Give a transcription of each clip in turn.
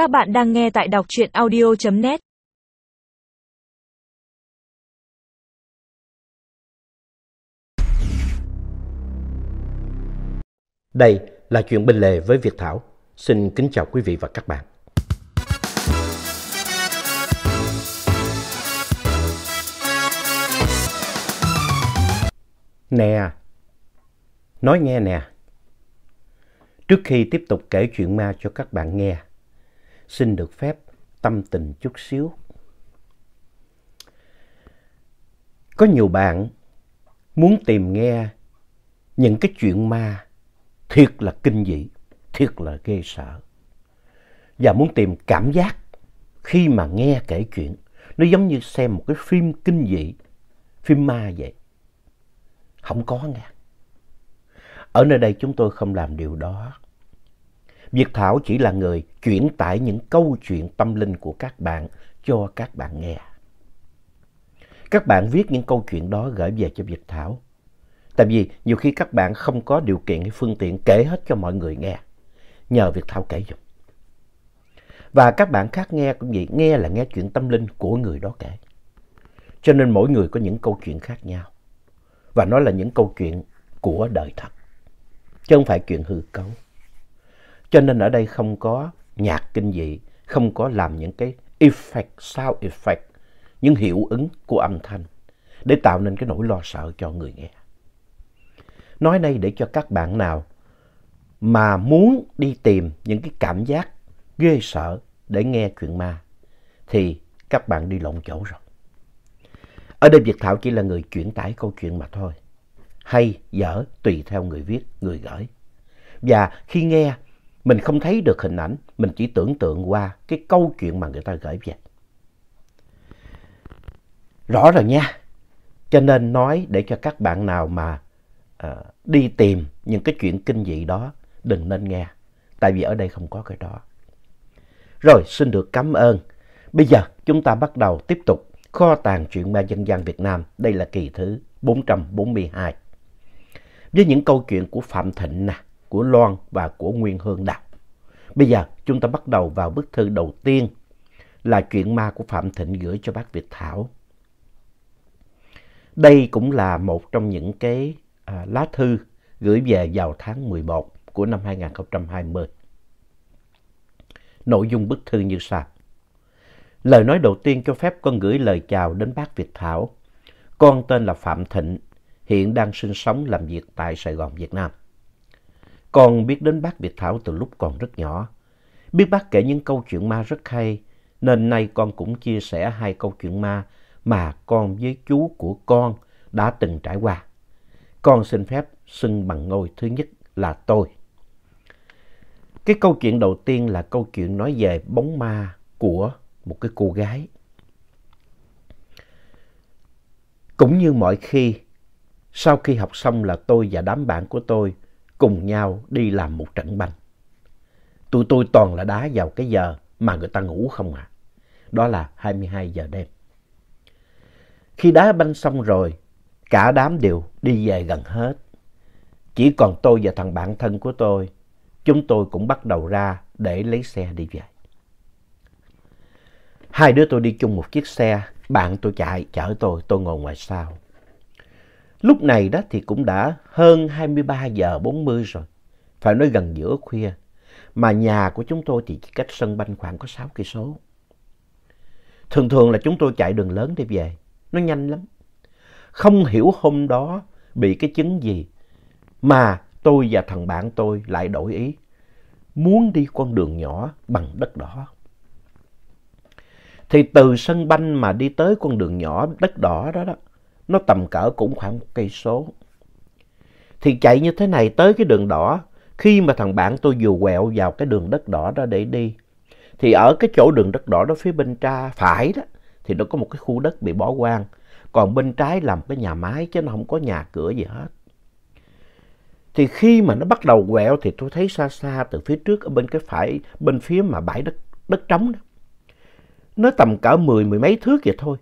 Các bạn đang nghe tại đọc truyện audio.net Đây là chuyện bên lề với Việt Thảo. Xin kính chào quý vị và các bạn. Nè, nói nghe nè. Trước khi tiếp tục kể chuyện ma cho các bạn nghe, xin được phép tâm tình chút xíu. Có nhiều bạn muốn tìm nghe những cái chuyện ma thiệt là kinh dị, thiệt là ghê sợ. Và muốn tìm cảm giác khi mà nghe kể chuyện, nó giống như xem một cái phim kinh dị, phim ma vậy. Không có nghe. Ở nơi đây chúng tôi không làm điều đó. Việt Thảo chỉ là người chuyển tải những câu chuyện tâm linh của các bạn cho các bạn nghe. Các bạn viết những câu chuyện đó gửi về cho Việt Thảo. Tại vì nhiều khi các bạn không có điều kiện hay phương tiện kể hết cho mọi người nghe. Nhờ Việt Thảo kể giùm. Và các bạn khác nghe cũng vậy, nghe là nghe chuyện tâm linh của người đó kể. Cho nên mỗi người có những câu chuyện khác nhau. Và nó là những câu chuyện của đời thật. Chứ không phải chuyện hư cấu. Cho nên ở đây không có nhạc kinh dị, không có làm những cái effect, sound effect, những hiệu ứng của âm thanh để tạo nên cái nỗi lo sợ cho người nghe. Nói đây để cho các bạn nào mà muốn đi tìm những cái cảm giác ghê sợ để nghe chuyện ma thì các bạn đi lộn chỗ rồi. Ở đây Việt Thảo chỉ là người chuyển tải câu chuyện mà thôi. Hay, dở, tùy theo người viết, người gửi. Và khi nghe, mình không thấy được hình ảnh, mình chỉ tưởng tượng qua cái câu chuyện mà người ta gửi về. Rõ rồi nha. Cho nên nói để cho các bạn nào mà uh, đi tìm những cái chuyện kinh dị đó, đừng nên nghe. Tại vì ở đây không có cái đó. Rồi, xin được cảm ơn. Bây giờ chúng ta bắt đầu tiếp tục kho tàng truyện ma dân gian Việt Nam. Đây là kỳ thứ 442. Với những câu chuyện của Phạm Thịnh nè, của Loan và của Nguyên Hương đọc. Bây giờ chúng ta bắt đầu vào bức thư đầu tiên là chuyện ma của Phạm Thịnh gửi cho bác Việt Thảo. Đây cũng là một trong những cái à, lá thư gửi về vào tháng 11 của năm 2020. Nội dung bức thư như sau. Lời nói đầu tiên cho phép con gửi lời chào đến bác Việt Thảo. Con tên là Phạm Thịnh, hiện đang sinh sống làm việc tại Sài Gòn, Việt Nam. Con biết đến bác Việt Thảo từ lúc còn rất nhỏ. Biết bác kể những câu chuyện ma rất hay, nên nay con cũng chia sẻ hai câu chuyện ma mà con với chú của con đã từng trải qua. Con xin phép xưng bằng ngôi thứ nhất là tôi. Cái câu chuyện đầu tiên là câu chuyện nói về bóng ma của một cái cô gái. Cũng như mọi khi, sau khi học xong là tôi và đám bạn của tôi cùng nhau đi làm một trận banh. Tụi tôi toàn là đá vào cái giờ mà người ta ngủ không à. Đó là 22 giờ đêm. Khi đá banh xong rồi, cả đám đều đi về gần hết. Chỉ còn tôi và thằng bạn thân của tôi, chúng tôi cũng bắt đầu ra để lấy xe đi về. Hai đứa tôi đi chung một chiếc xe, bạn tôi chạy, chở tôi, tôi ngồi ngoài sau. Lúc này đó thì cũng đã hơn 23 giờ 40 rồi, phải nói gần giữa khuya. Mà nhà của chúng tôi thì chỉ cách sân banh khoảng có 6 cây số. Thường thường là chúng tôi chạy đường lớn để về, nó nhanh lắm. Không hiểu hôm đó bị cái chứng gì mà tôi và thằng bạn tôi lại đổi ý. Muốn đi con đường nhỏ bằng đất đỏ. Thì từ sân banh mà đi tới con đường nhỏ đất đỏ đó đó, nó tầm cỡ cũng khoảng một cây số. Thì chạy như thế này tới cái đường đỏ, khi mà thằng bạn tôi vừa quẹo vào cái đường đất đỏ đó để đi, thì ở cái chỗ đường đất đỏ đó phía bên tra phải đó, thì nó có một cái khu đất bị bỏ hoang. Còn bên trái làm cái nhà máy chứ nó không có nhà cửa gì hết. Thì khi mà nó bắt đầu quẹo thì tôi thấy xa xa từ phía trước ở bên cái phải, bên phía mà bãi đất, đất trống đó. Nó tầm cỡ mười, mười mấy thước vậy thôi.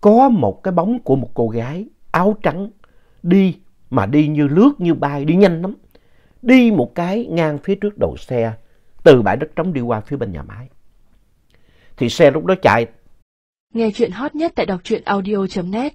Có một cái bóng của một cô gái áo trắng đi mà đi như lướt như bay, đi nhanh lắm. Đi một cái ngang phía trước đầu xe, từ bãi đất trống đi qua phía bên nhà máy. Thì xe lúc đó chạy. Nghe chuyện hot nhất tại đọc truyện audio.net